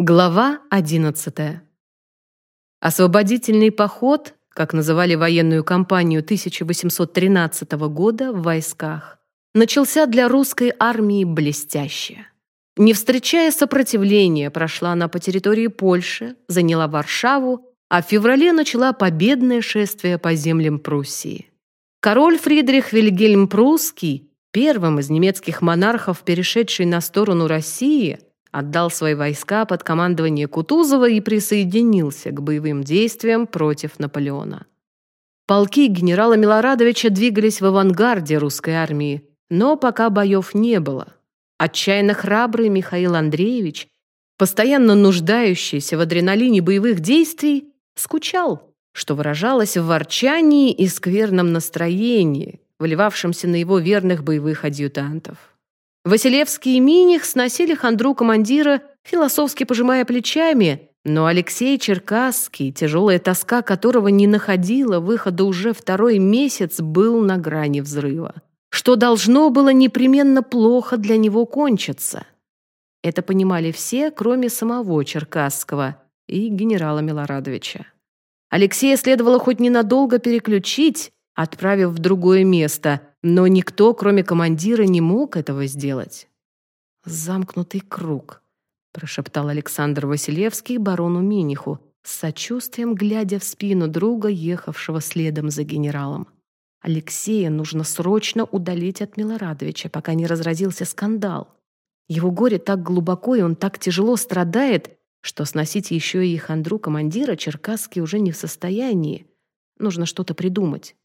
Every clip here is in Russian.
Глава 11. Освободительный поход, как называли военную кампанию 1813 года в войсках, начался для русской армии блестяще. Не встречая сопротивления, прошла она по территории Польши, заняла Варшаву, а в феврале начала победное шествие по землям Пруссии. Король Фридрих Вильгельм Прусский, первым из немецких монархов, перешедший на сторону России – отдал свои войска под командование Кутузова и присоединился к боевым действиям против Наполеона. Полки генерала Милорадовича двигались в авангарде русской армии, но пока боев не было. Отчаянно храбрый Михаил Андреевич, постоянно нуждающийся в адреналине боевых действий, скучал, что выражалось в ворчании и скверном настроении, выливавшемся на его верных боевых адъютантов. Василевский и Миних сносили хандру командира, философски пожимая плечами, но Алексей Черкасский, тяжелая тоска которого не находила выхода уже второй месяц, был на грани взрыва. Что должно было непременно плохо для него кончиться. Это понимали все, кроме самого Черкасского и генерала Милорадовича. Алексея следовало хоть ненадолго переключить, отправив в другое место, но никто, кроме командира, не мог этого сделать. «Замкнутый круг», — прошептал Александр Василевский барону Миниху, с сочувствием глядя в спину друга, ехавшего следом за генералом. Алексея нужно срочно удалить от Милорадовича, пока не разразился скандал. Его горе так глубоко, и он так тяжело страдает, что сносить еще и хандру командира Черкасский уже не в состоянии. Нужно что-то придумать.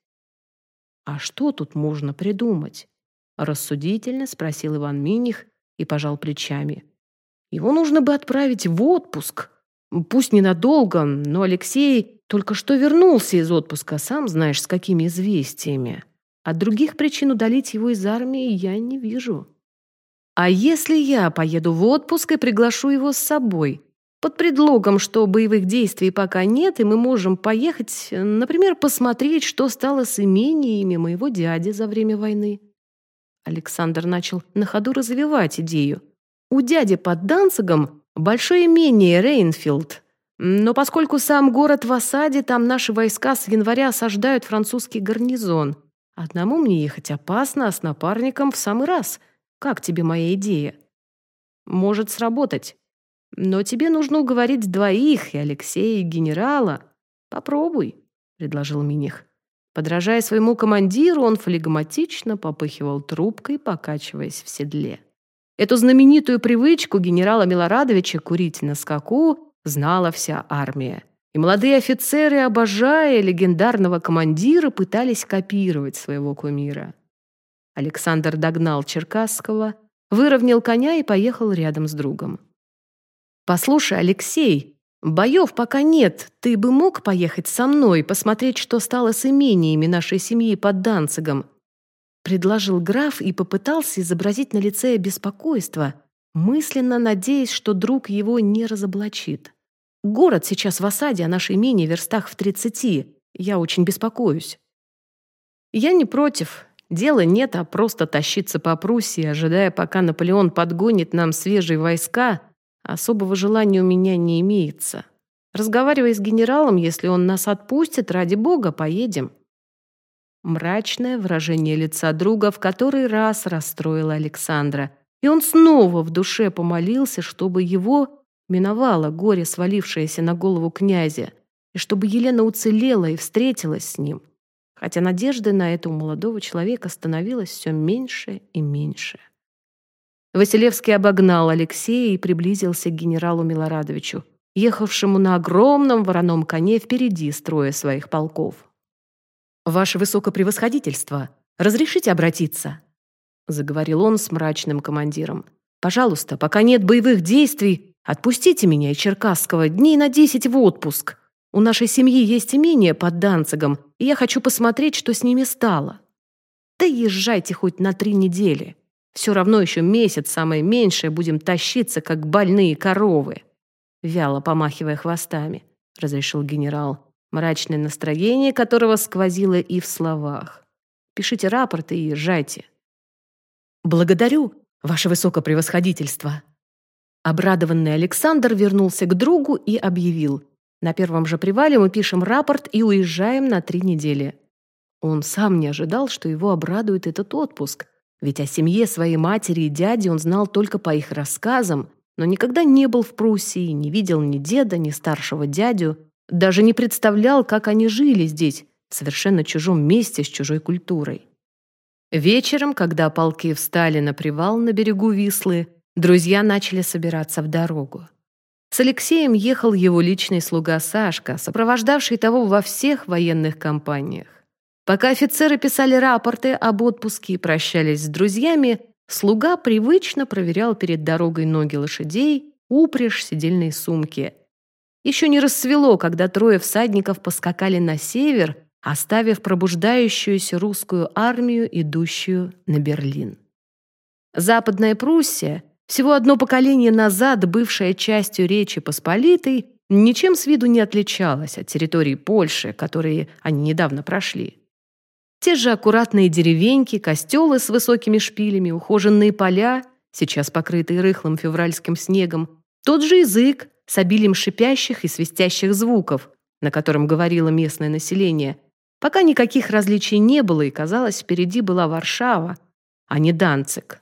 «А что тут можно придумать?» Рассудительно спросил Иван Миних и пожал плечами. «Его нужно бы отправить в отпуск. Пусть ненадолго, но Алексей только что вернулся из отпуска, сам знаешь, с какими известиями. А других причин удалить его из армии я не вижу. А если я поеду в отпуск и приглашу его с собой?» Под предлогом, что боевых действий пока нет, и мы можем поехать, например, посмотреть, что стало с имениями моего дяди за время войны. Александр начал на ходу развивать идею. У дяди под Данцигом большое имение Рейнфилд. Но поскольку сам город в осаде, там наши войска с января осаждают французский гарнизон. Одному мне ехать опасно, а с напарником в самый раз. Как тебе моя идея? Может сработать. Но тебе нужно уговорить двоих, и Алексея, и генерала. Попробуй, — предложил Миних. Подражая своему командиру, он флегматично попыхивал трубкой, покачиваясь в седле. Эту знаменитую привычку генерала Милорадовича курить на скаку знала вся армия. И молодые офицеры, обожая легендарного командира, пытались копировать своего кумира. Александр догнал Черкасского, выровнял коня и поехал рядом с другом. «Послушай, Алексей, боев пока нет. Ты бы мог поехать со мной, посмотреть, что стало с имениями нашей семьи под Данцигом?» Предложил граф и попытался изобразить на лице беспокойство, мысленно надеясь, что друг его не разоблачит. «Город сейчас в осаде, а наше имение в верстах в тридцати. Я очень беспокоюсь». «Я не против. Дела нет, а просто тащиться по Пруссии, ожидая, пока Наполеон подгонит нам свежие войска, Особого желания у меня не имеется. Разговаривай с генералом, если он нас отпустит, ради бога, поедем». Мрачное выражение лица друга в который раз расстроило Александра, и он снова в душе помолился, чтобы его миновало горе, свалившееся на голову князя, и чтобы Елена уцелела и встретилась с ним, хотя надежды на это у молодого человека становилось все меньше и меньше. Василевский обогнал Алексея и приблизился к генералу Милорадовичу, ехавшему на огромном вороном коне впереди строя своих полков. «Ваше высокопревосходительство, разрешите обратиться?» заговорил он с мрачным командиром. «Пожалуйста, пока нет боевых действий, отпустите меня и Черкасского дней на десять в отпуск. У нашей семьи есть имение под Данцигом, и я хочу посмотреть, что с ними стало. Да езжайте хоть на три недели». Все равно еще месяц, самое меньшее, будем тащиться, как больные коровы. Вяло помахивая хвостами, разрешил генерал, мрачное настроение которого сквозило и в словах. Пишите рапорты и езжайте. Благодарю, ваше высокопревосходительство. Обрадованный Александр вернулся к другу и объявил. «На первом же привале мы пишем рапорт и уезжаем на три недели». Он сам не ожидал, что его обрадует этот отпуск, ведь о семье своей матери и дяди он знал только по их рассказам, но никогда не был в Пруссии, не видел ни деда, ни старшего дядю, даже не представлял, как они жили здесь, в совершенно чужом месте с чужой культурой. Вечером, когда полки встали на привал на берегу Вислы, друзья начали собираться в дорогу. С Алексеем ехал его личный слуга Сашка, сопровождавший того во всех военных кампаниях. Пока офицеры писали рапорты об отпуске и прощались с друзьями, слуга привычно проверял перед дорогой ноги лошадей, упряжь, сидельные сумки. Еще не рассвело, когда трое всадников поскакали на север, оставив пробуждающуюся русскую армию, идущую на Берлин. Западная Пруссия, всего одно поколение назад бывшая частью Речи Посполитой, ничем с виду не отличалась от территории Польши, которые они недавно прошли. Те же аккуратные деревеньки, костелы с высокими шпилями, ухоженные поля, сейчас покрытые рыхлым февральским снегом, тот же язык с обилием шипящих и свистящих звуков, на котором говорило местное население. Пока никаких различий не было, и, казалось, впереди была Варшава, а не Данцик.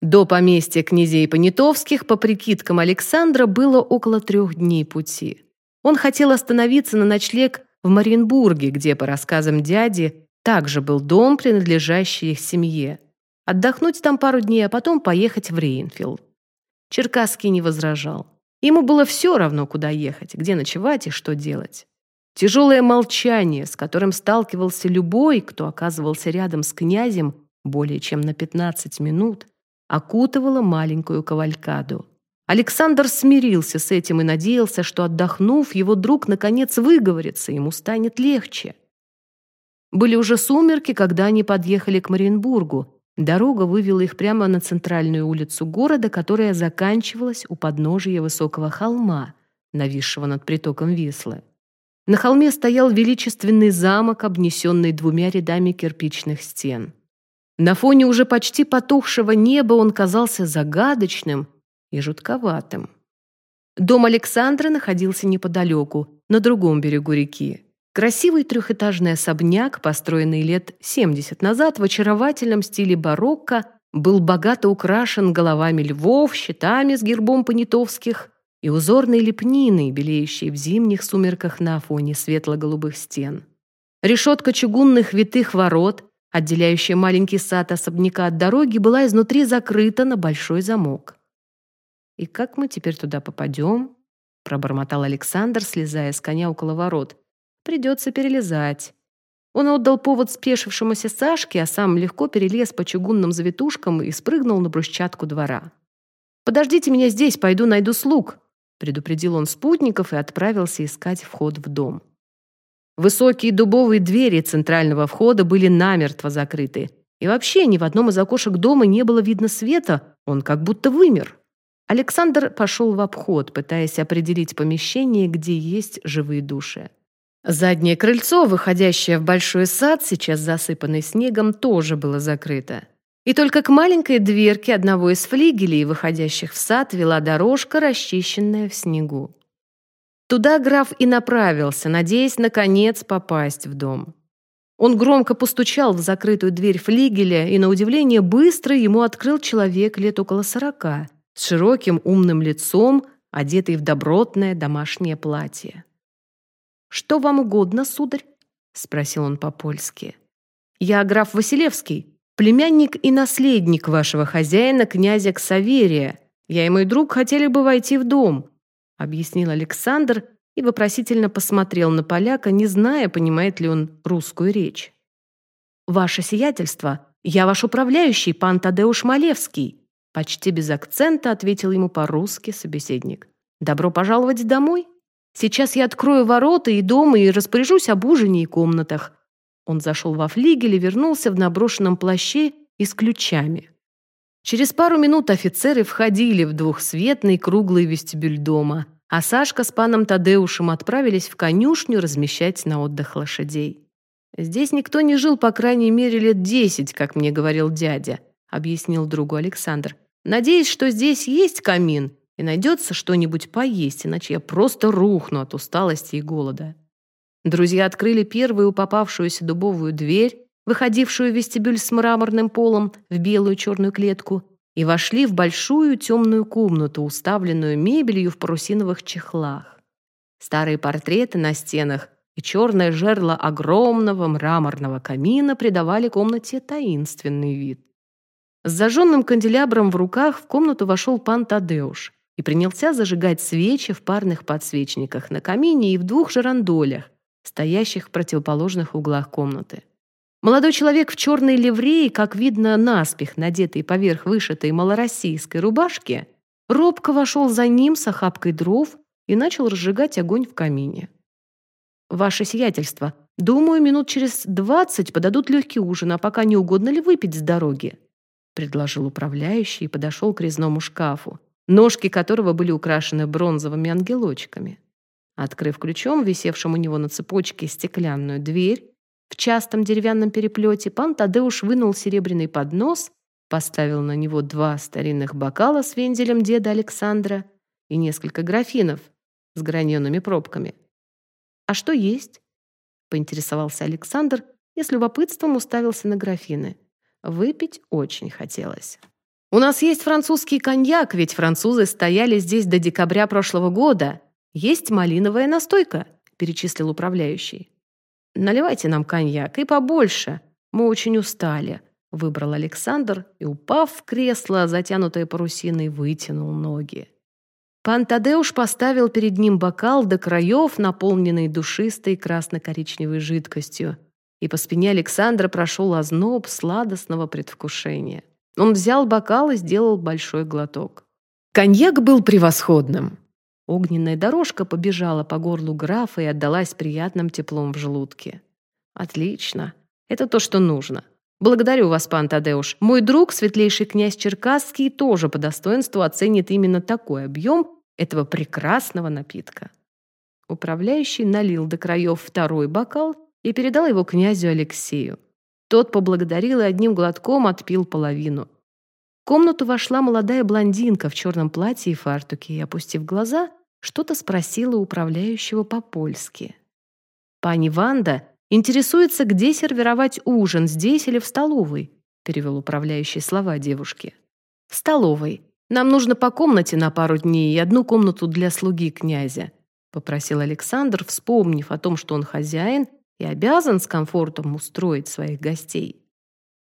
До поместья князей Понятовских, по прикидкам Александра, было около трех дней пути. Он хотел остановиться на ночлег в Мариенбурге, где, по рассказам дяди, также был дом, принадлежащий их семье. Отдохнуть там пару дней, а потом поехать в Рейнфилд. Черкасский не возражал. Ему было все равно, куда ехать, где ночевать и что делать. Тяжелое молчание, с которым сталкивался любой, кто оказывался рядом с князем более чем на 15 минут, окутывало маленькую кавалькаду. Александр смирился с этим и надеялся, что, отдохнув, его друг наконец выговорится, ему станет легче. Были уже сумерки, когда они подъехали к Мариенбургу. Дорога вывела их прямо на центральную улицу города, которая заканчивалась у подножия высокого холма, нависшего над притоком Вислы. На холме стоял величественный замок, обнесенный двумя рядами кирпичных стен. На фоне уже почти потухшего неба он казался загадочным и жутковатым. Дом Александра находился неподалеку, на другом берегу реки. Красивый трехэтажный особняк, построенный лет 70 назад в очаровательном стиле барокко, был богато украшен головами львов, щитами с гербом понятовских и узорной лепниной, белеющей в зимних сумерках на фоне светло-голубых стен. Решетка чугунных витых ворот, отделяющая маленький сад особняка от дороги, была изнутри закрыта на большой замок. «И как мы теперь туда попадем?» — пробормотал Александр, слезая с коня около ворот. «Придется перелезать». Он отдал повод спешившемуся Сашке, а сам легко перелез по чугунным завитушкам и спрыгнул на брусчатку двора. «Подождите меня здесь, пойду найду слуг», — предупредил он спутников и отправился искать вход в дом. Высокие дубовые двери центрального входа были намертво закрыты, и вообще ни в одном из окошек дома не было видно света, он как будто вымер. Александр пошел в обход, пытаясь определить помещение, где есть живые души. Заднее крыльцо, выходящее в большой сад, сейчас засыпанный снегом, тоже было закрыто. И только к маленькой дверке одного из флигелей, выходящих в сад, вела дорожка, расчищенная в снегу. Туда граф и направился, надеясь, наконец, попасть в дом. Он громко постучал в закрытую дверь флигеля, и, на удивление, быстро ему открыл человек лет около сорока – с широким умным лицом, одетый в добротное домашнее платье. «Что вам угодно, сударь?» — спросил он по-польски. «Я граф Василевский, племянник и наследник вашего хозяина, князя Ксаверия. Я и мой друг хотели бы войти в дом», — объяснил Александр и вопросительно посмотрел на поляка, не зная, понимает ли он русскую речь. «Ваше сиятельство, я ваш управляющий, пан Тадеуш Малевский», Почти без акцента ответил ему по-русски собеседник. «Добро пожаловать домой. Сейчас я открою ворота и дом и распоряжусь об ужине и комнатах». Он зашел во флигель и вернулся в наброшенном плаще и с ключами. Через пару минут офицеры входили в двухсветный круглый вестибюль дома, а Сашка с паном Тадеушем отправились в конюшню размещать на отдых лошадей. Здесь никто не жил по крайней мере лет десять, как мне говорил дядя, объяснил другу Александр. Надеюсь, что здесь есть камин и найдется что-нибудь поесть, иначе я просто рухну от усталости и голода». Друзья открыли первую попавшуюся дубовую дверь, выходившую в вестибюль с мраморным полом в белую черную клетку, и вошли в большую темную комнату, уставленную мебелью в парусиновых чехлах. Старые портреты на стенах и черное жерло огромного мраморного камина придавали комнате таинственный вид. С зажженным канделябром в руках в комнату вошел пан Тадеуш и принялся зажигать свечи в парных подсвечниках на камине и в двух жерандолях, стоящих в противоположных углах комнаты. Молодой человек в черной ливреи, как видно, наспех, надетый поверх вышитой малороссийской рубашки, робко вошел за ним с охапкой дров и начал разжигать огонь в камине. «Ваше сиятельство, думаю, минут через двадцать подадут легкий ужин, а пока не угодно ли выпить с дороги?» Предложил управляющий и подошел к резному шкафу, ножки которого были украшены бронзовыми ангелочками. Открыв ключом, висевшим у него на цепочке, стеклянную дверь, в частом деревянном переплете, пан Тадеуш вынул серебряный поднос, поставил на него два старинных бокала с вензелем деда Александра и несколько графинов с гранеными пробками. «А что есть?» — поинтересовался Александр и с любопытством уставился на графины. Выпить очень хотелось. «У нас есть французский коньяк, ведь французы стояли здесь до декабря прошлого года», «Есть малиновая настойка», — перечислил управляющий. «Наливайте нам коньяк и побольше. Мы очень устали», — выбрал Александр и, упав в кресло, затянутое парусиной, вытянул ноги. Пан Тадеуш поставил перед ним бокал до краев, наполненный душистой красно-коричневой жидкостью, и по спине Александра прошел озноб сладостного предвкушения. Он взял бокал и сделал большой глоток. Коньяк был превосходным. Огненная дорожка побежала по горлу графа и отдалась приятным теплом в желудке. «Отлично. Это то, что нужно. Благодарю вас, пан Тадеуш. Мой друг, светлейший князь Черкасский, тоже по достоинству оценит именно такой объем этого прекрасного напитка». Управляющий налил до краев второй бокал и передал его князю Алексею. Тот поблагодарил и одним глотком отпил половину. В комнату вошла молодая блондинка в черном платье и фартуке и, опустив глаза, что-то спросила управляющего по-польски. «Пани Ванда интересуется, где сервировать ужин, здесь или в столовой?» перевел управляющий слова девушки. «В столовой. Нам нужно по комнате на пару дней и одну комнату для слуги князя», попросил Александр, вспомнив о том, что он хозяин и обязан с комфортом устроить своих гостей.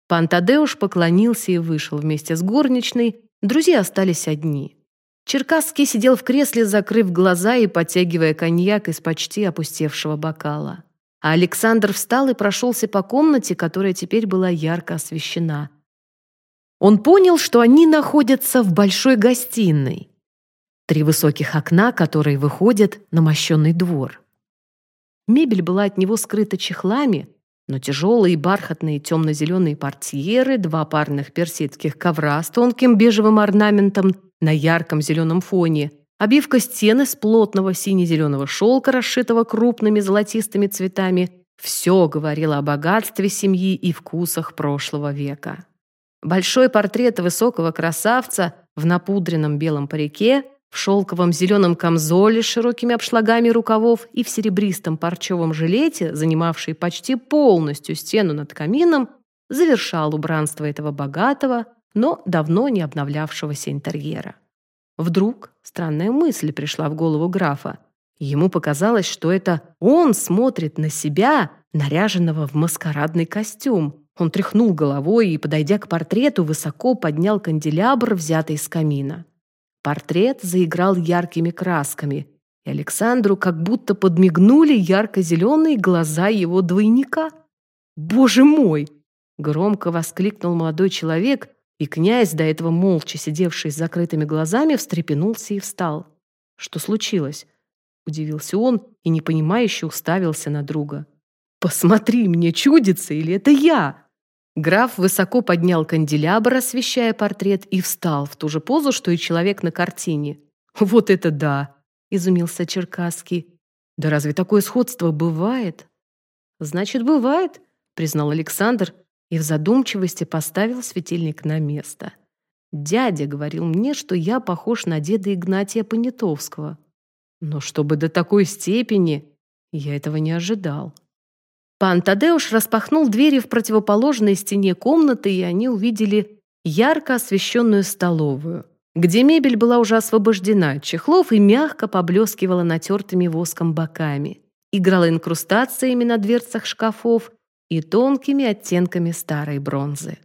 Пан Тадеуш поклонился и вышел вместе с горничной, друзья остались одни. Черкасский сидел в кресле, закрыв глаза и потягивая коньяк из почти опустевшего бокала. А Александр встал и прошелся по комнате, которая теперь была ярко освещена. Он понял, что они находятся в большой гостиной. Три высоких окна, которые выходят на мощенный двор. Мебель была от него скрыта чехлами, но тяжелые бархатные темно-зеленые портьеры, два парных персидских ковра с тонким бежевым орнаментом на ярком зеленом фоне, обивка стены с плотного сине-зеленого шелка, расшитого крупными золотистыми цветами, все говорило о богатстве семьи и вкусах прошлого века. Большой портрет высокого красавца в напудренном белом парике в шелковом зеленом камзоле с широкими обшлагами рукавов и в серебристом парчевом жилете, занимавший почти полностью стену над камином, завершал убранство этого богатого, но давно не обновлявшегося интерьера. Вдруг странная мысль пришла в голову графа. Ему показалось, что это он смотрит на себя, наряженного в маскарадный костюм. Он тряхнул головой и, подойдя к портрету, высоко поднял канделябр, взятый из камина. Портрет заиграл яркими красками, и Александру как будто подмигнули ярко-зеленые глаза его двойника. «Боже мой!» — громко воскликнул молодой человек, и князь, до этого молча сидевший с закрытыми глазами, встрепенулся и встал. «Что случилось?» — удивился он и непонимающе уставился на друга. «Посмотри, мне чудится, или это я?» Граф высоко поднял канделябр, освещая портрет, и встал в ту же позу, что и человек на картине. «Вот это да!» — изумился Черкасский. «Да разве такое сходство бывает?» «Значит, бывает», — признал Александр и в задумчивости поставил светильник на место. Дядя говорил мне, что я похож на деда Игнатия Понятовского. Но чтобы до такой степени, я этого не ожидал. Пан Тадеуш распахнул двери в противоположной стене комнаты, и они увидели ярко освещенную столовую, где мебель была уже освобождена от чехлов и мягко поблескивала натертыми воском боками, играла инкрустациями на дверцах шкафов и тонкими оттенками старой бронзы.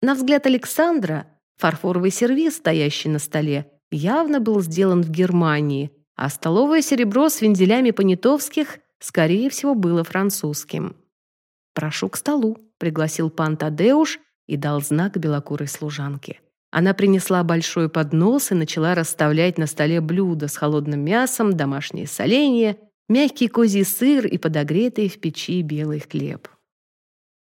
На взгляд Александра фарфоровый сервиз, стоящий на столе, явно был сделан в Германии, а столовое серебро с вензелями понятовских, скорее всего, было французским. «Прошу к столу», — пригласил пан Тадеуш и дал знак белокурой служанке. Она принесла большой поднос и начала расставлять на столе блюда с холодным мясом, домашние соленья, мягкий козий сыр и подогретый в печи белый хлеб.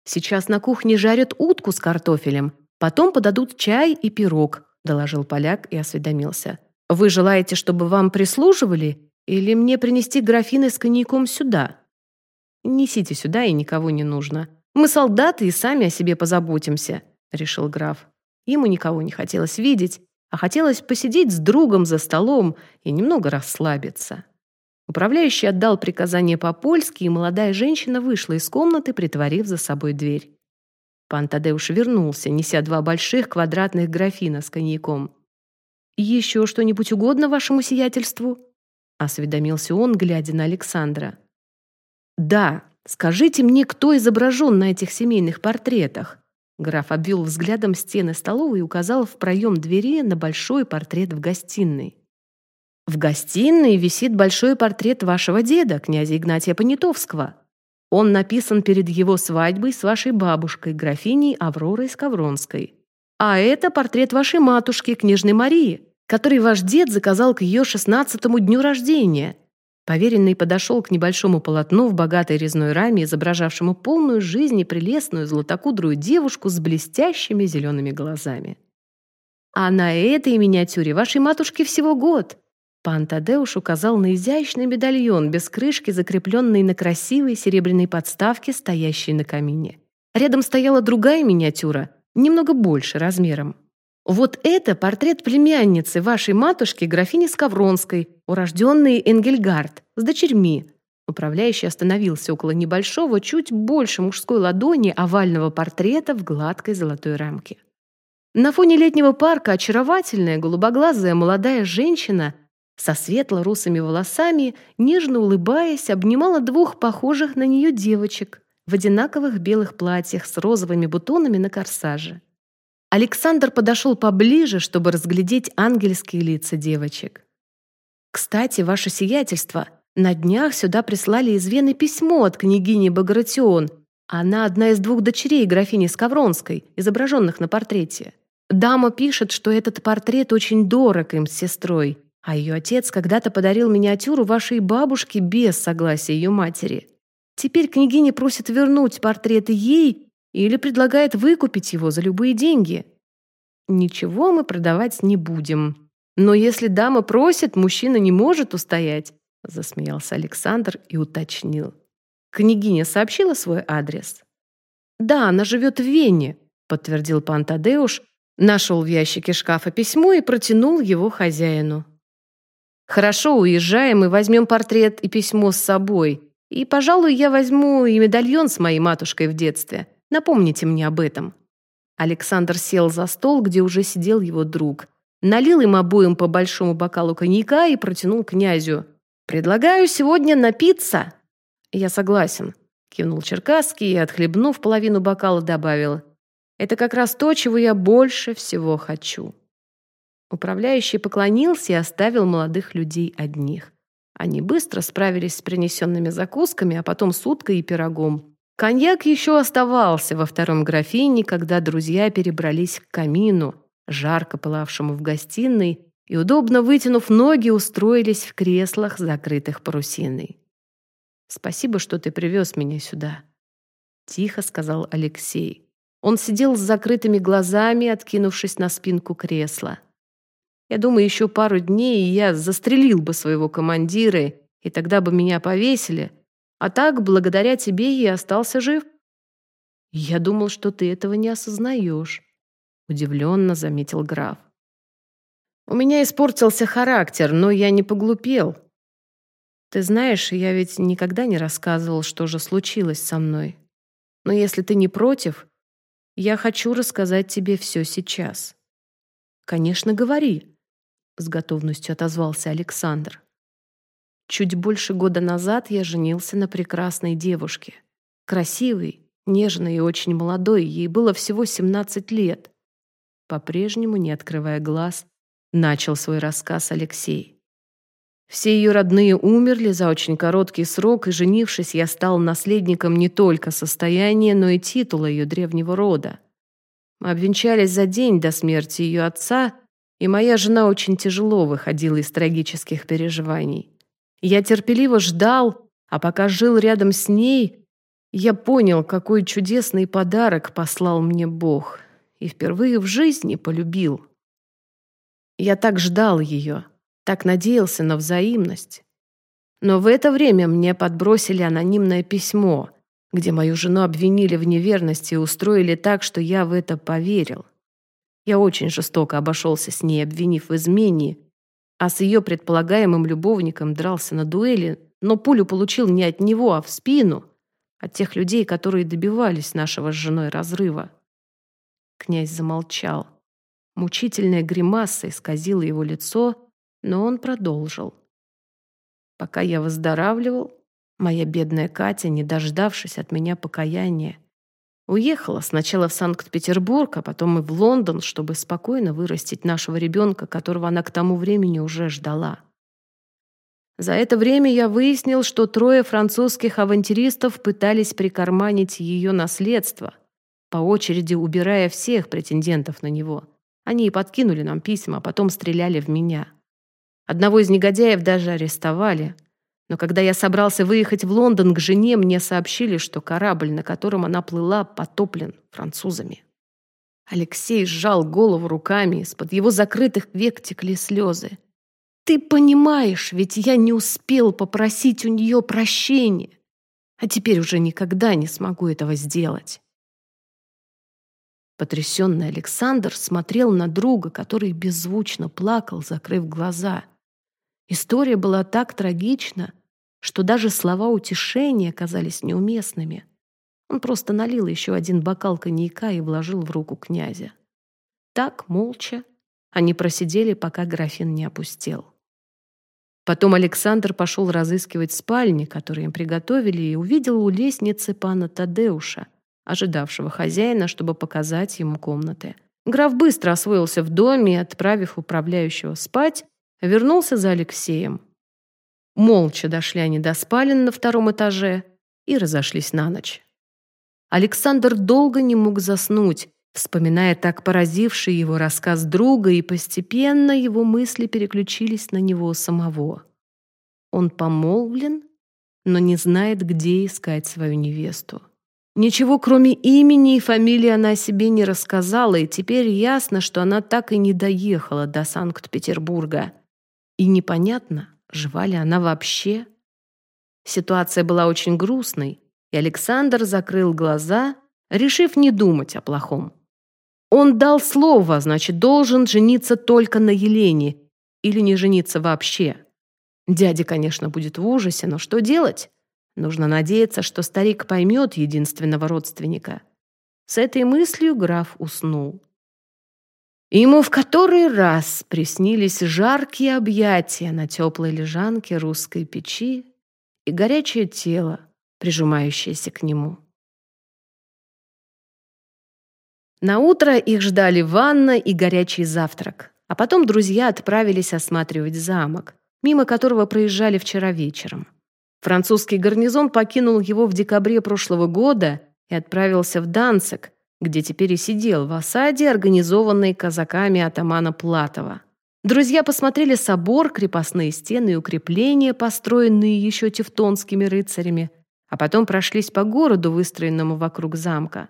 «Сейчас на кухне жарят утку с картофелем, потом подадут чай и пирог», — доложил поляк и осведомился. «Вы желаете, чтобы вам прислуживали, или мне принести графины с коньяком сюда?» «Несите сюда, и никого не нужно. Мы солдаты и сами о себе позаботимся», — решил граф. Ему никого не хотелось видеть, а хотелось посидеть с другом за столом и немного расслабиться. Управляющий отдал приказание по-польски, и молодая женщина вышла из комнаты, притворив за собой дверь. Пан Тадеуш вернулся, неся два больших квадратных графина с коньяком. «Еще что-нибудь угодно вашему сиятельству?» — осведомился он, глядя на Александра. «Да, скажите мне, кто изображен на этих семейных портретах?» Граф обвел взглядом стены столовой и указал в проем двери на большой портрет в гостиной. В гостиной висит большой портрет вашего деда, князя Игнатия Понятовского. Он написан перед его свадьбой с вашей бабушкой, графиней Авророй Скавронской. А это портрет вашей матушки, княжны Марии, который ваш дед заказал к ее шестнадцатому дню рождения. Поверенный подошел к небольшому полотну в богатой резной раме, изображавшему полную жизнь и прелестную златокудрую девушку с блестящими зелеными глазами. А на этой миниатюре вашей матушке всего год. Пан Тадеуш указал на изящный медальон без крышки, закрепленный на красивой серебряной подставке, стоящей на камине. Рядом стояла другая миниатюра, немного больше размером. Вот это портрет племянницы вашей матушки, графини Скавронской, урожденной Энгельгард, с дочерьми. Управляющий остановился около небольшого, чуть больше мужской ладони овального портрета в гладкой золотой рамке. На фоне летнего парка очаровательная голубоглазая молодая женщина – со светло-русыми волосами, нежно улыбаясь, обнимала двух похожих на нее девочек в одинаковых белых платьях с розовыми бутонами на корсаже. Александр подошел поближе, чтобы разглядеть ангельские лица девочек. «Кстати, ваше сиятельство, на днях сюда прислали из Вены письмо от княгини Багратион. Она одна из двух дочерей графини Скавронской, изображенных на портрете. Дама пишет, что этот портрет очень дорог им с сестрой, а ее отец когда-то подарил миниатюру вашей бабушке без согласия ее матери. Теперь княгиня просит вернуть портреты ей или предлагает выкупить его за любые деньги. Ничего мы продавать не будем. Но если дама просит, мужчина не может устоять, засмеялся Александр и уточнил. Княгиня сообщила свой адрес. Да, она живет в Вене, подтвердил пан Тадеуш, нашел в ящике шкафа письмо и протянул его хозяину. Хорошо, уезжаем и возьмем портрет и письмо с собой. И, пожалуй, я возьму и медальон с моей матушкой в детстве. Напомните мне об этом». Александр сел за стол, где уже сидел его друг. Налил им обоим по большому бокалу коньяка и протянул князю. «Предлагаю сегодня напиться». «Я согласен», — кивнул Черкасский и, отхлебнув половину бокала, добавил. «Это как раз то, чего я больше всего хочу». Управляющий поклонился и оставил молодых людей одних. Они быстро справились с принесенными закусками, а потом с уткой и пирогом. Коньяк еще оставался во втором графине, когда друзья перебрались к камину, жарко пылавшему в гостиной, и, удобно вытянув ноги, устроились в креслах, закрытых парусиной. «Спасибо, что ты привез меня сюда», — тихо сказал Алексей. Он сидел с закрытыми глазами, откинувшись на спинку кресла. Я думаю, еще пару дней, я застрелил бы своего командира, и тогда бы меня повесили. А так, благодаря тебе, я остался жив. Я думал, что ты этого не осознаешь. удивленно заметил граф. У меня испортился характер, но я не поглупел. Ты знаешь, я ведь никогда не рассказывал, что же случилось со мной. Но если ты не против, я хочу рассказать тебе все сейчас. Конечно, говори, с готовностью отозвался Александр. Чуть больше года назад я женился на прекрасной девушке. Красивой, нежной и очень молодой, ей было всего 17 лет. По-прежнему, не открывая глаз, начал свой рассказ Алексей. Все ее родные умерли за очень короткий срок, и, женившись, я стал наследником не только состояния, но и титула ее древнего рода. Мы обвенчались за день до смерти ее отца, и моя жена очень тяжело выходила из трагических переживаний. Я терпеливо ждал, а пока жил рядом с ней, я понял, какой чудесный подарок послал мне Бог, и впервые в жизни полюбил. Я так ждал ее, так надеялся на взаимность. Но в это время мне подбросили анонимное письмо, где мою жену обвинили в неверности и устроили так, что я в это поверил. Я очень жестоко обошелся с ней, обвинив в измене, а с ее предполагаемым любовником дрался на дуэли, но пулю получил не от него, а в спину, от тех людей, которые добивались нашего с женой разрыва. Князь замолчал. Мучительная гримаса исказила его лицо, но он продолжил. Пока я выздоравливал, моя бедная Катя, не дождавшись от меня покаяния, Уехала сначала в Санкт-Петербург, а потом и в Лондон, чтобы спокойно вырастить нашего ребенка, которого она к тому времени уже ждала. За это время я выяснил, что трое французских авантюристов пытались прикарманить ее наследство, по очереди убирая всех претендентов на него. Они и подкинули нам письма, а потом стреляли в меня. Одного из негодяев даже арестовали – но когда я собрался выехать в Лондон к жене, мне сообщили, что корабль, на котором она плыла, потоплен французами. Алексей сжал голову руками, из-под его закрытых век текли слезы. «Ты понимаешь, ведь я не успел попросить у нее прощения, а теперь уже никогда не смогу этого сделать». Потрясенный Александр смотрел на друга, который беззвучно плакал, закрыв глаза. История была так трагична, что даже слова утешения казались неуместными. Он просто налил еще один бокал коньяка и вложил в руку князя. Так, молча, они просидели, пока графин не опустел. Потом Александр пошел разыскивать спальни, которые им приготовили, и увидел у лестницы пана Тадеуша, ожидавшего хозяина, чтобы показать ему комнаты. Граф быстро освоился в доме и, отправив управляющего спать, вернулся за Алексеем. Молча дошли они до спален на втором этаже и разошлись на ночь. Александр долго не мог заснуть, вспоминая так поразивший его рассказ друга, и постепенно его мысли переключились на него самого. Он помолвлен, но не знает, где искать свою невесту. Ничего, кроме имени и фамилии, она о себе не рассказала, и теперь ясно, что она так и не доехала до Санкт-Петербурга. И непонятно, Жива ли она вообще? Ситуация была очень грустной, и Александр закрыл глаза, решив не думать о плохом. Он дал слово, значит, должен жениться только на Елене или не жениться вообще. Дядя, конечно, будет в ужасе, но что делать? Нужно надеяться, что старик поймет единственного родственника. С этой мыслью граф уснул. Ему в который раз приснились жаркие объятия на теплой лежанке русской печи и горячее тело, прижимающееся к нему. На утро их ждали ванна и горячий завтрак, а потом друзья отправились осматривать замок, мимо которого проезжали вчера вечером. Французский гарнизон покинул его в декабре прошлого года и отправился в Данцик, где теперь и сидел в осаде, организованной казаками атамана Платова. Друзья посмотрели собор, крепостные стены и укрепления, построенные еще тевтонскими рыцарями, а потом прошлись по городу, выстроенному вокруг замка.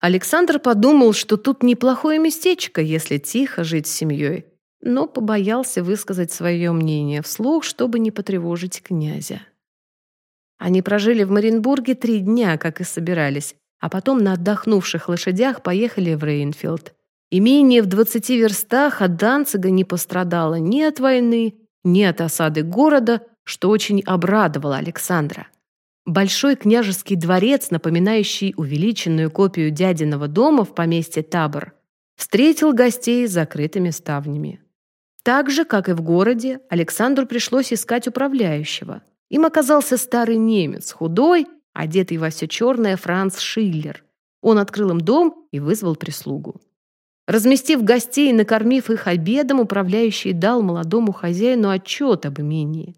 Александр подумал, что тут неплохое местечко, если тихо жить с семьей, но побоялся высказать свое мнение вслух, чтобы не потревожить князя. Они прожили в Маринбурге три дня, как и собирались, а потом на отдохнувших лошадях поехали в Рейнфилд. Имение в двадцати верстах от Данцига не пострадало ни от войны, ни от осады города, что очень обрадовало Александра. Большой княжеский дворец, напоминающий увеличенную копию дядиного дома в поместье Табор, встретил гостей закрытыми ставнями. Так же, как и в городе, Александру пришлось искать управляющего. Им оказался старый немец, худой, одетый во все черное Франц Шиллер. Он открыл им дом и вызвал прислугу. Разместив гостей и накормив их обедом, управляющий дал молодому хозяину отчет об имении.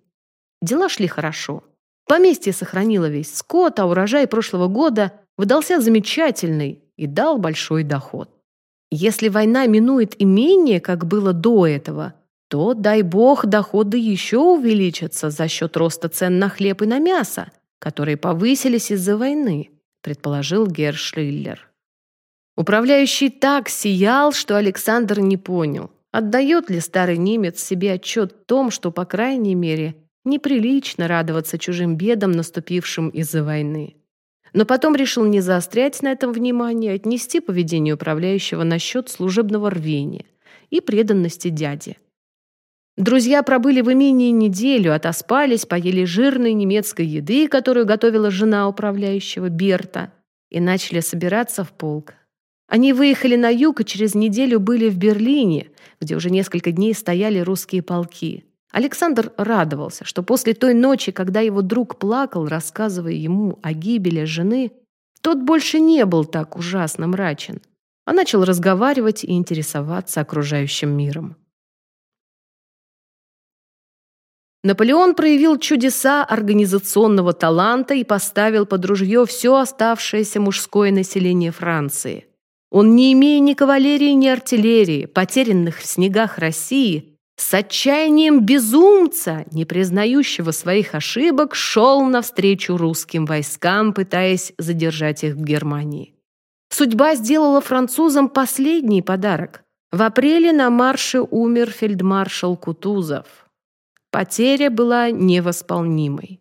Дела шли хорошо. Поместье сохранило весь скот, а урожай прошлого года выдался замечательный и дал большой доход. Если война минует имение, как было до этого, то, дай бог, доходы еще увеличатся за счет роста цен на хлеб и на мясо, которые повысились из-за войны, предположил Гершлиллер. Управляющий так сиял, что Александр не понял, отдает ли старый немец себе отчет в том, что, по крайней мере, неприлично радоваться чужим бедам, наступившим из-за войны. Но потом решил не заострять на этом внимание, отнести поведение управляющего насчет служебного рвения и преданности дяде. Друзья пробыли в имении неделю, отоспались, поели жирной немецкой еды, которую готовила жена управляющего Берта, и начали собираться в полк. Они выехали на юг и через неделю были в Берлине, где уже несколько дней стояли русские полки. Александр радовался, что после той ночи, когда его друг плакал, рассказывая ему о гибели жены, тот больше не был так ужасно мрачен, а начал разговаривать и интересоваться окружающим миром. Наполеон проявил чудеса организационного таланта и поставил под ружье все оставшееся мужское население Франции. Он, не имея ни кавалерии, ни артиллерии, потерянных в снегах России, с отчаянием безумца, не признающего своих ошибок, шел навстречу русским войскам, пытаясь задержать их в Германии. Судьба сделала французам последний подарок. В апреле на марше умер фельдмаршал Кутузов. Потеря была невосполнимой.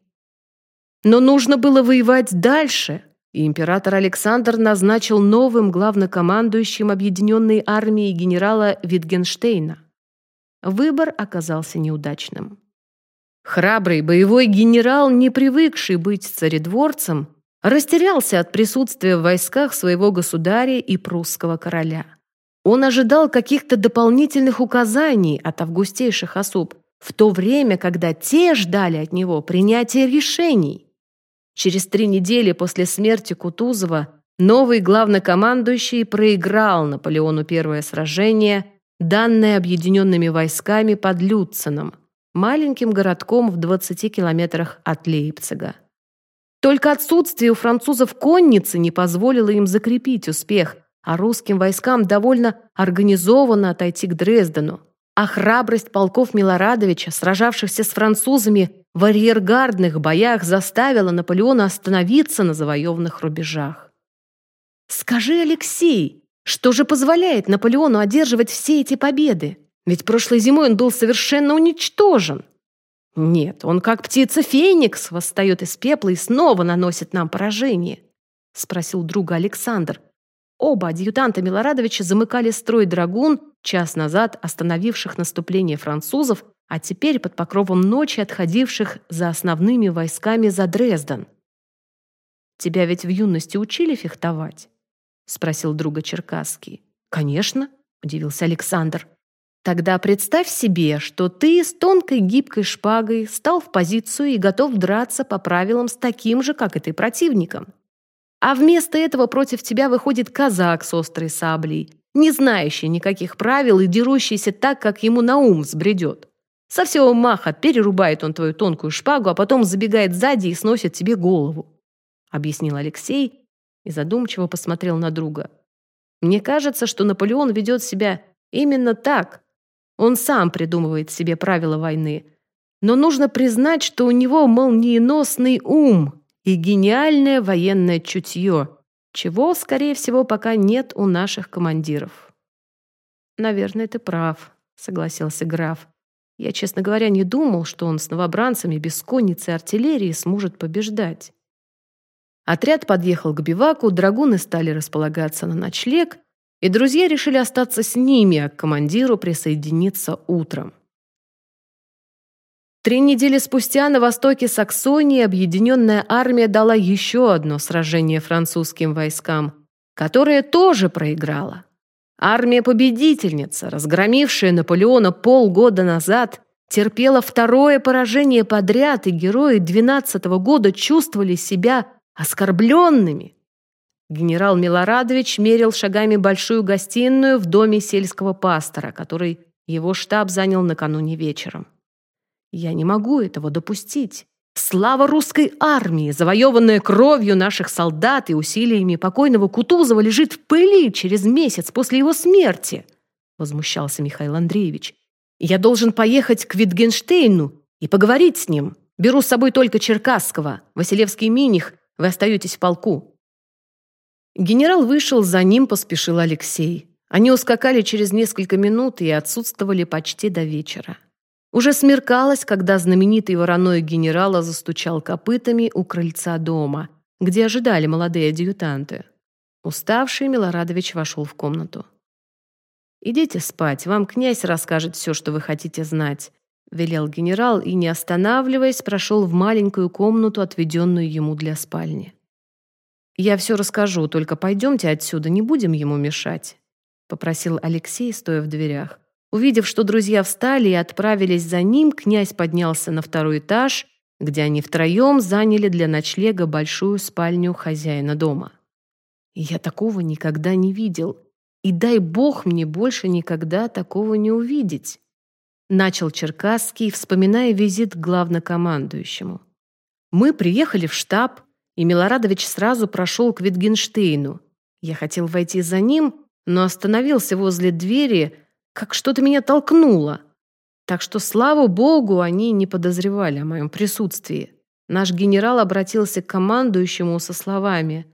Но нужно было воевать дальше, и император Александр назначил новым главнокомандующим объединенной армии генерала Витгенштейна. Выбор оказался неудачным. Храбрый боевой генерал, не привыкший быть царедворцем, растерялся от присутствия в войсках своего государя и прусского короля. Он ожидал каких-то дополнительных указаний от августейших особ, в то время, когда те ждали от него принятия решений. Через три недели после смерти Кутузова новый главнокомандующий проиграл Наполеону первое сражение, данное объединенными войсками под Люцином, маленьким городком в 20 километрах от Лейпцига. Только отсутствие у французов конницы не позволило им закрепить успех, а русским войскам довольно организованно отойти к Дрездену, а храбрость полков Милорадовича, сражавшихся с французами в арьергардных боях, заставила Наполеона остановиться на завоеванных рубежах. «Скажи, Алексей, что же позволяет Наполеону одерживать все эти победы? Ведь прошлой зимой он был совершенно уничтожен». «Нет, он как птица Феникс восстает из пепла и снова наносит нам поражение», — спросил друга Александр, Оба адъютанта Милорадовича замыкали строй драгун, час назад остановивших наступление французов, а теперь под покровом ночи отходивших за основными войсками за Дрезден. «Тебя ведь в юности учили фехтовать?» — спросил друга Черкасский. «Конечно», — удивился Александр. «Тогда представь себе, что ты с тонкой гибкой шпагой стал в позицию и готов драться по правилам с таким же, как и ты, противником. А вместо этого против тебя выходит казак с острой саблей, не знающий никаких правил и дерущийся так, как ему на ум взбредет. Со всего маха перерубает он твою тонкую шпагу, а потом забегает сзади и сносит тебе голову», — объяснил Алексей и задумчиво посмотрел на друга. «Мне кажется, что Наполеон ведет себя именно так. Он сам придумывает себе правила войны. Но нужно признать, что у него молниеносный ум, и гениальное военное чутье, чего, скорее всего, пока нет у наших командиров. «Наверное, ты прав», — согласился граф. «Я, честно говоря, не думал, что он с новобранцами без конницы и артиллерии сможет побеждать». Отряд подъехал к биваку, драгуны стали располагаться на ночлег, и друзья решили остаться с ними, а к командиру присоединиться утром. Три недели спустя на востоке Саксонии объединенная армия дала еще одно сражение французским войскам, которое тоже проиграла. Армия-победительница, разгромившая Наполеона полгода назад, терпела второе поражение подряд, и герои 12 -го года чувствовали себя оскорбленными. Генерал Милорадович мерил шагами большую гостиную в доме сельского пастора, который его штаб занял накануне вечером. Я не могу этого допустить. Слава русской армии, завоеванная кровью наших солдат и усилиями покойного Кутузова, лежит в пыли через месяц после его смерти, возмущался Михаил Андреевич. Я должен поехать к Витгенштейну и поговорить с ним. Беру с собой только Черкасского. Василевский Миних, вы остаетесь в полку. Генерал вышел, за ним поспешил Алексей. Они ускакали через несколько минут и отсутствовали почти до вечера. Уже смеркалось, когда знаменитый вороной генерала застучал копытами у крыльца дома, где ожидали молодые адъютанты. Уставший Милорадович вошел в комнату. «Идите спать, вам князь расскажет все, что вы хотите знать», велел генерал и, не останавливаясь, прошел в маленькую комнату, отведенную ему для спальни. «Я все расскажу, только пойдемте отсюда, не будем ему мешать», попросил Алексей, стоя в дверях. Увидев, что друзья встали и отправились за ним, князь поднялся на второй этаж, где они втроем заняли для ночлега большую спальню хозяина дома. я такого никогда не видел, и дай бог мне больше никогда такого не увидеть. Начал Черкасский, вспоминая визит к главнокомандующему. Мы приехали в штаб, и Милорадович сразу прошел к Витгенштейну. Я хотел войти за ним, но остановился возле двери, как что-то меня толкнуло. Так что, слава богу, они не подозревали о моем присутствии. Наш генерал обратился к командующему со словами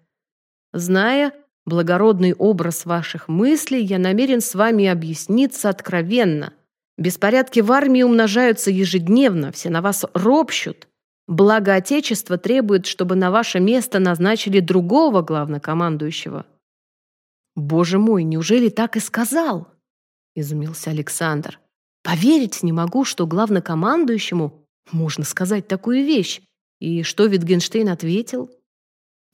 «Зная благородный образ ваших мыслей, я намерен с вами объясниться откровенно. Беспорядки в армии умножаются ежедневно, все на вас ропщут. Благо Отечество требует, чтобы на ваше место назначили другого главнокомандующего». «Боже мой, неужели так и сказал?» — изумился Александр. «Поверить не могу, что главнокомандующему можно сказать такую вещь. И что Витгенштейн ответил?»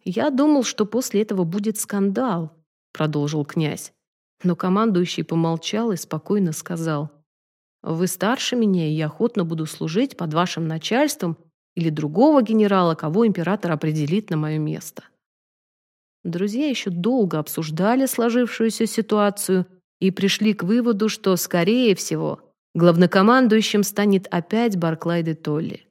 «Я думал, что после этого будет скандал», — продолжил князь. Но командующий помолчал и спокойно сказал. «Вы старше меня, и я охотно буду служить под вашим начальством или другого генерала, кого император определит на мое место». Друзья еще долго обсуждали сложившуюся ситуацию — и пришли к выводу, что, скорее всего, главнокомандующим станет опять Барклай де Толли.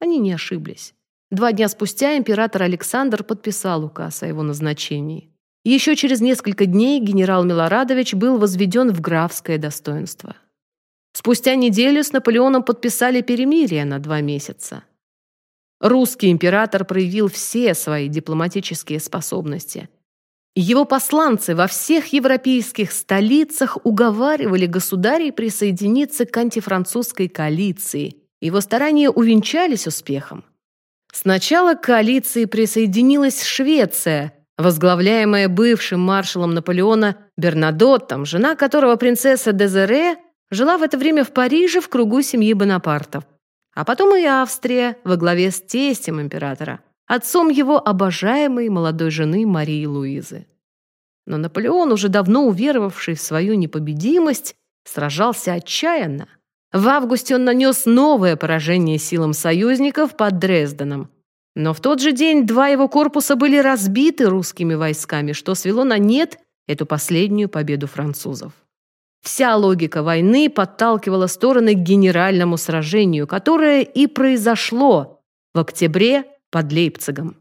Они не ошиблись. Два дня спустя император Александр подписал указ о его назначении. Еще через несколько дней генерал Милорадович был возведен в графское достоинство. Спустя неделю с Наполеоном подписали перемирие на два месяца. Русский император проявил все свои дипломатические способности – его посланцы во всех европейских столицах уговаривали государей присоединиться к антифранцузской коалиции. Его старания увенчались успехом. Сначала к коалиции присоединилась Швеция, возглавляемая бывшим маршалом Наполеона Бернадоттом, жена которого принцесса Дезере жила в это время в Париже в кругу семьи Бонапартов. А потом и Австрия во главе с тестем императора – отцом его обожаемой молодой жены Марии Луизы. Но Наполеон, уже давно уверовавший в свою непобедимость, сражался отчаянно. В августе он нанес новое поражение силам союзников под Дрезденом. Но в тот же день два его корпуса были разбиты русскими войсками, что свело на нет эту последнюю победу французов. Вся логика войны подталкивала стороны к генеральному сражению, которое и произошло в октябре под Лейпцигом.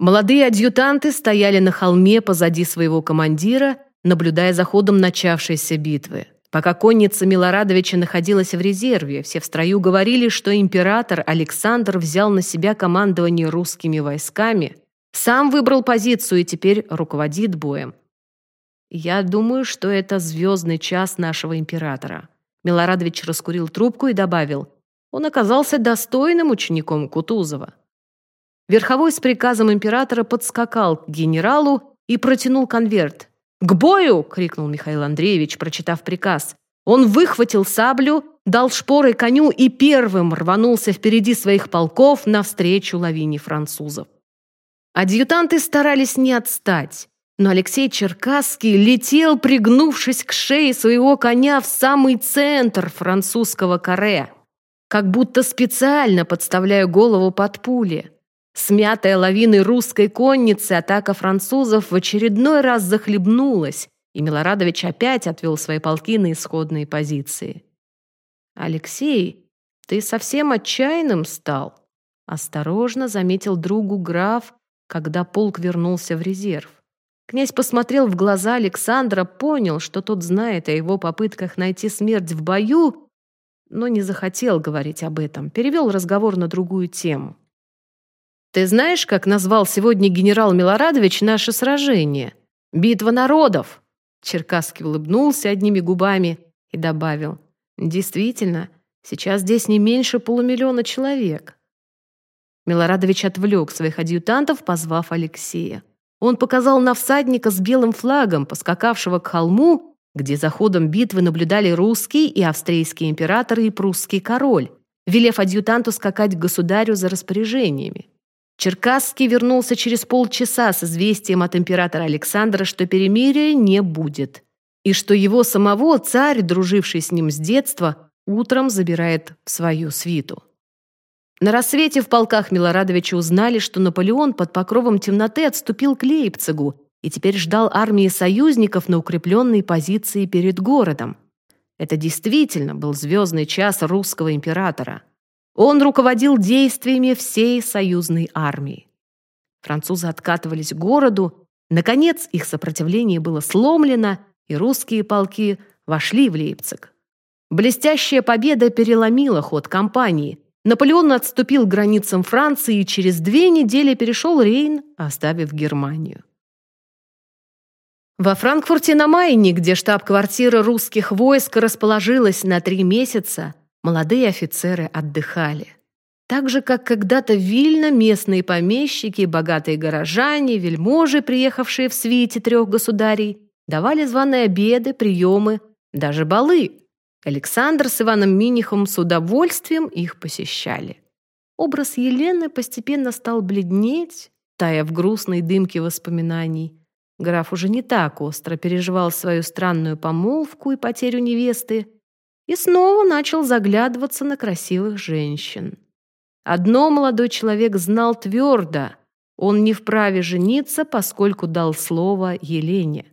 Молодые адъютанты стояли на холме позади своего командира, наблюдая за ходом начавшейся битвы. Пока конница Милорадовича находилась в резерве, все в строю говорили, что император Александр взял на себя командование русскими войсками, сам выбрал позицию и теперь руководит боем. «Я думаю, что это звездный час нашего императора». Милорадович раскурил трубку и добавил, он оказался достойным учеником Кутузова. Верховой с приказом императора подскакал к генералу и протянул конверт. «К бою!» — крикнул Михаил Андреевич, прочитав приказ. Он выхватил саблю, дал шпоры коню и первым рванулся впереди своих полков навстречу лавине французов. Адъютанты старались не отстать, но Алексей Черкасский летел, пригнувшись к шее своего коня в самый центр французского каре, как будто специально подставляя голову под пули. Смятая лавиной русской конницы, атака французов в очередной раз захлебнулась, и Милорадович опять отвел свои полки на исходные позиции. «Алексей, ты совсем отчаянным стал?» Осторожно заметил другу граф, когда полк вернулся в резерв. Князь посмотрел в глаза Александра, понял, что тот знает о его попытках найти смерть в бою, но не захотел говорить об этом, перевел разговор на другую тему. Ты знаешь, как назвал сегодня генерал Милорадович наше сражение? Битва народов!» Черкасский улыбнулся одними губами и добавил. «Действительно, сейчас здесь не меньше полумиллиона человек». Милорадович отвлек своих адъютантов, позвав Алексея. Он показал на всадника с белым флагом, поскакавшего к холму, где за ходом битвы наблюдали русский и австрийский император и прусский король, велев адъютанту скакать к государю за распоряжениями. Черкасский вернулся через полчаса с известием от императора Александра, что перемирия не будет, и что его самого царь, друживший с ним с детства, утром забирает в свою свиту. На рассвете в полках Милорадовича узнали, что Наполеон под покровом темноты отступил к Лейпцигу и теперь ждал армии союзников на укрепленной позиции перед городом. Это действительно был звездный час русского императора – он руководил действиями всей союзной армии. Французы откатывались к городу, наконец их сопротивление было сломлено, и русские полки вошли в Лейпциг. Блестящая победа переломила ход кампании. Наполеон отступил к границам Франции и через две недели перешел Рейн, оставив Германию. Во Франкфурте на Майне, где штаб-квартира русских войск расположилась на три месяца, молодые офицеры отдыхали. Так же, как когда-то в Вильно местные помещики, богатые горожане, вельможи, приехавшие в свите трех государей, давали званые обеды, приемы, даже балы. Александр с Иваном Минихом с удовольствием их посещали. Образ Елены постепенно стал бледнеть, тая в грустной дымке воспоминаний. Граф уже не так остро переживал свою странную помолвку и потерю невесты, и снова начал заглядываться на красивых женщин. Одно молодой человек знал твердо – он не вправе жениться, поскольку дал слово Елене.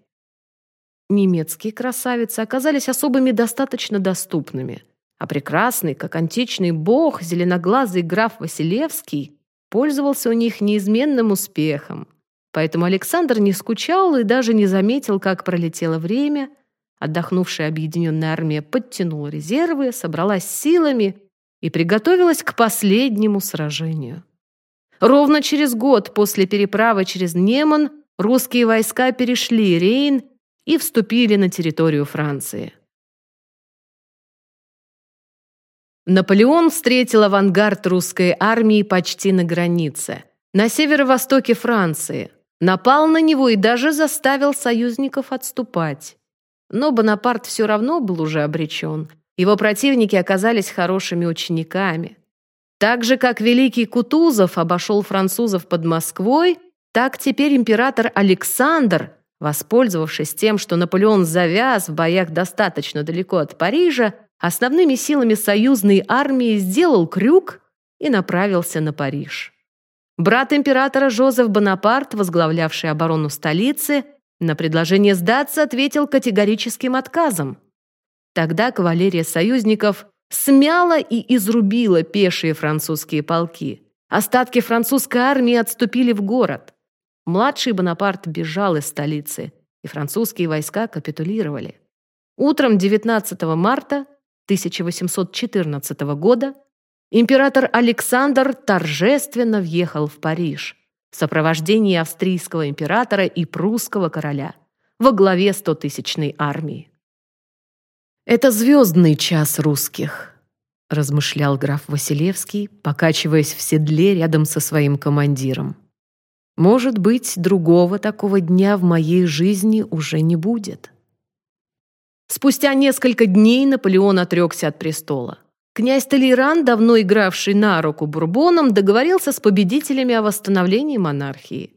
Немецкие красавицы оказались особыми достаточно доступными, а прекрасный, как античный бог, зеленоглазый граф Василевский пользовался у них неизменным успехом. Поэтому Александр не скучал и даже не заметил, как пролетело время – Отдохнувшая объединенная армия подтянула резервы, собралась силами и приготовилась к последнему сражению. Ровно через год после переправы через Неман русские войска перешли Рейн и вступили на территорию Франции. Наполеон встретил авангард русской армии почти на границе, на северо-востоке Франции, напал на него и даже заставил союзников отступать. Но Бонапарт все равно был уже обречен. Его противники оказались хорошими учениками. Так же, как великий Кутузов обошел французов под Москвой, так теперь император Александр, воспользовавшись тем, что Наполеон завяз в боях достаточно далеко от Парижа, основными силами союзной армии сделал крюк и направился на Париж. Брат императора Жозеф Бонапарт, возглавлявший оборону столицы, на предложение сдаться ответил категорическим отказом. Тогда кавалерия союзников смяла и изрубила пешие французские полки. Остатки французской армии отступили в город. Младший Бонапарт бежал из столицы, и французские войска капитулировали. Утром 19 марта 1814 года император Александр торжественно въехал в Париж в сопровождении австрийского императора и прусского короля во главе стотысячной армии. «Это звездный час русских», — размышлял граф Василевский, покачиваясь в седле рядом со своим командиром. Может быть, другого такого дня в моей жизни уже не будет. Спустя несколько дней Наполеон отрекся от престола. Князь Толейран, давно игравший на руку Бурбонам, договорился с победителями о восстановлении монархии.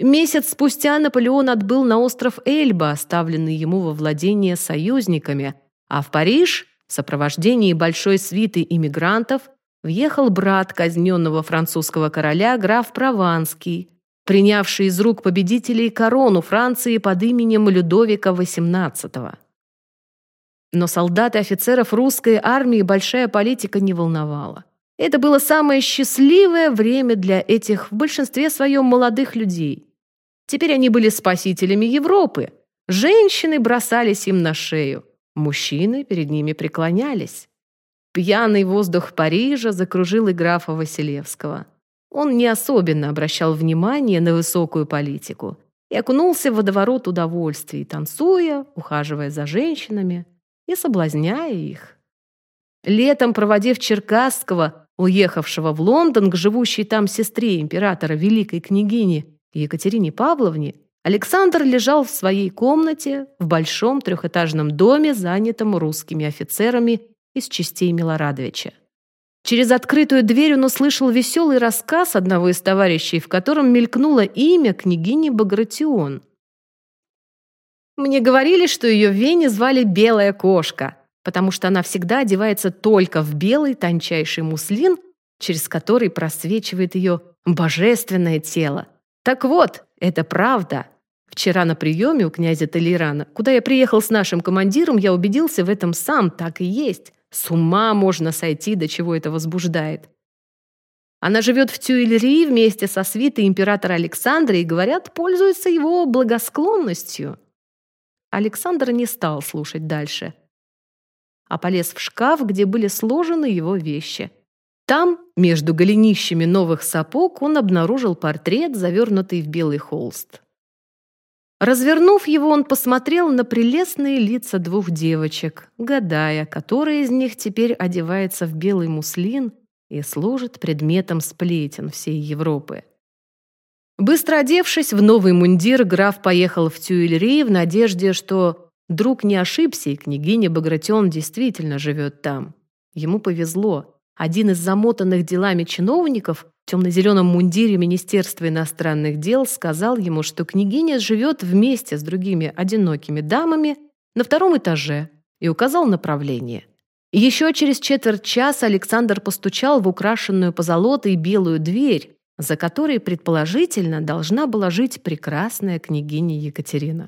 Месяц спустя Наполеон отбыл на остров Эльба, оставленный ему во владение союзниками, а в Париж, в сопровождении большой свиты иммигрантов, въехал брат казненного французского короля граф Прованский, принявший из рук победителей корону Франции под именем Людовика XVIII. Но солдат и офицеров русской армии большая политика не волновала. Это было самое счастливое время для этих, в большинстве своем, молодых людей. Теперь они были спасителями Европы. Женщины бросались им на шею. Мужчины перед ними преклонялись. Пьяный воздух Парижа закружил и графа Василевского. Он не особенно обращал внимание на высокую политику и окунулся в водоворот удовольствий, танцуя, ухаживая за женщинами и соблазняя их. Летом, проводив Черкасского, уехавшего в Лондон к живущей там сестре императора великой княгини Екатерине Павловне, Александр лежал в своей комнате в большом трехэтажном доме, занятом русскими офицерами из частей Милорадовича. Через открытую дверь он услышал веселый рассказ одного из товарищей, в котором мелькнуло имя княгини Багратион. Мне говорили, что ее в Вене звали «Белая кошка», потому что она всегда одевается только в белый тончайший муслин, через который просвечивает ее божественное тело. Так вот, это правда. Вчера на приеме у князя Толерана, куда я приехал с нашим командиром, я убедился в этом сам, так и есть. С ума можно сойти, до чего это возбуждает. Она живет в Тюильри вместе со свитой императора Александра и, говорят, пользуется его благосклонностью. Александр не стал слушать дальше, а полез в шкаф, где были сложены его вещи. Там, между голенищами новых сапог, он обнаружил портрет, завернутый в белый холст. Развернув его, он посмотрел на прелестные лица двух девочек, гадая, которая из них теперь одевается в белый муслин и служит предметом сплетен всей Европы. Быстро одевшись в новый мундир, граф поехал в Тюильри в надежде, что друг не ошибся, и княгиня Багратион действительно живет там. Ему повезло. Один из замотанных делами чиновников в темно-зеленом мундире Министерства иностранных дел сказал ему, что княгиня живет вместе с другими одинокими дамами на втором этаже и указал направление. Еще через четверть часа Александр постучал в украшенную позолотой белую дверь, за которой, предположительно, должна была жить прекрасная княгиня Екатерина.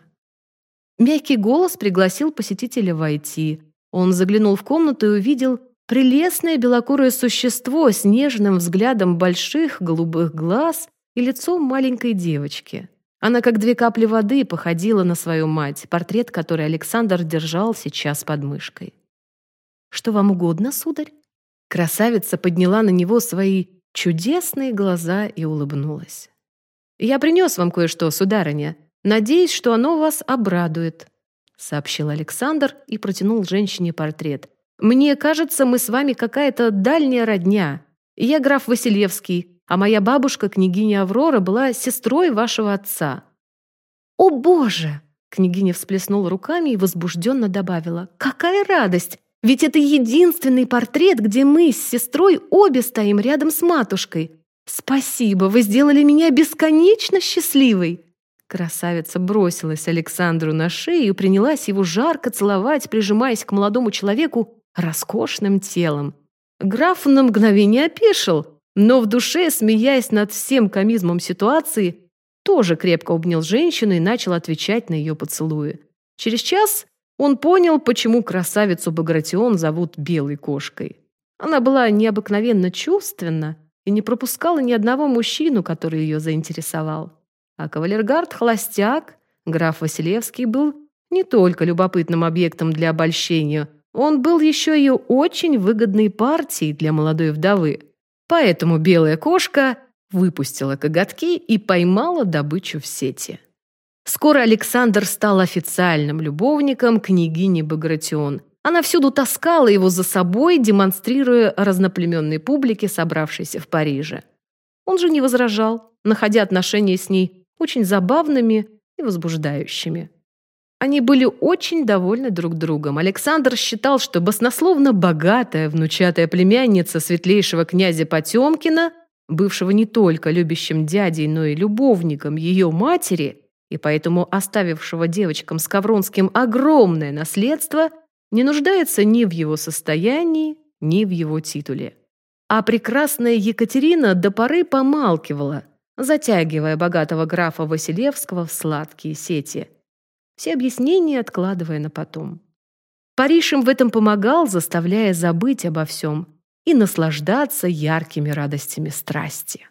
Мягкий голос пригласил посетителя войти. Он заглянул в комнату и увидел прелестное белокурое существо с нежным взглядом больших голубых глаз и лицом маленькой девочки. Она, как две капли воды, походила на свою мать, портрет которой Александр держал сейчас под мышкой. «Что вам угодно, сударь?» Красавица подняла на него свои чудесные глаза и улыбнулась. «Я принес вам кое-что, сударыня. Надеюсь, что оно вас обрадует», — сообщил Александр и протянул женщине портрет. «Мне кажется, мы с вами какая-то дальняя родня. Я граф Василевский, а моя бабушка, княгиня Аврора, была сестрой вашего отца». «О, Боже!» — княгиня всплеснула руками и возбужденно добавила. «Какая радость! Ведь это единственный портрет, где мы с сестрой обе стоим рядом с матушкой. Спасибо, вы сделали меня бесконечно счастливой. Красавица бросилась Александру на шею и принялась его жарко целовать, прижимаясь к молодому человеку роскошным телом. Граф на мгновение опешил, но в душе, смеясь над всем комизмом ситуации, тоже крепко обнял женщину и начал отвечать на ее поцелуи. Через час он понял, почему красавицу Багратион зовут Белой кошкой. Она была необыкновенно чувственна и не пропускала ни одного мужчину, который ее заинтересовал. А кавалергард холостяк, граф Василевский, был не только любопытным объектом для обольщения, он был еще и очень выгодной партией для молодой вдовы. Поэтому белая кошка выпустила коготки и поймала добычу в сети. Скоро Александр стал официальным любовником княгини Багратион. Она всюду таскала его за собой, демонстрируя разноплеменной публике, собравшейся в Париже. Он же не возражал. находя отношения с ней очень забавными и возбуждающими. Они были очень довольны друг другом. Александр считал, что баснословно богатая внучатая племянница светлейшего князя Потемкина, бывшего не только любящим дядей, но и любовником ее матери, и поэтому оставившего девочкам с Ковронским огромное наследство, не нуждается ни в его состоянии, ни в его титуле. А прекрасная Екатерина до поры помалкивала, затягивая богатого графа Василевского в сладкие сети – все объяснения откладывая на потом. Париж им в этом помогал, заставляя забыть обо всем и наслаждаться яркими радостями страсти.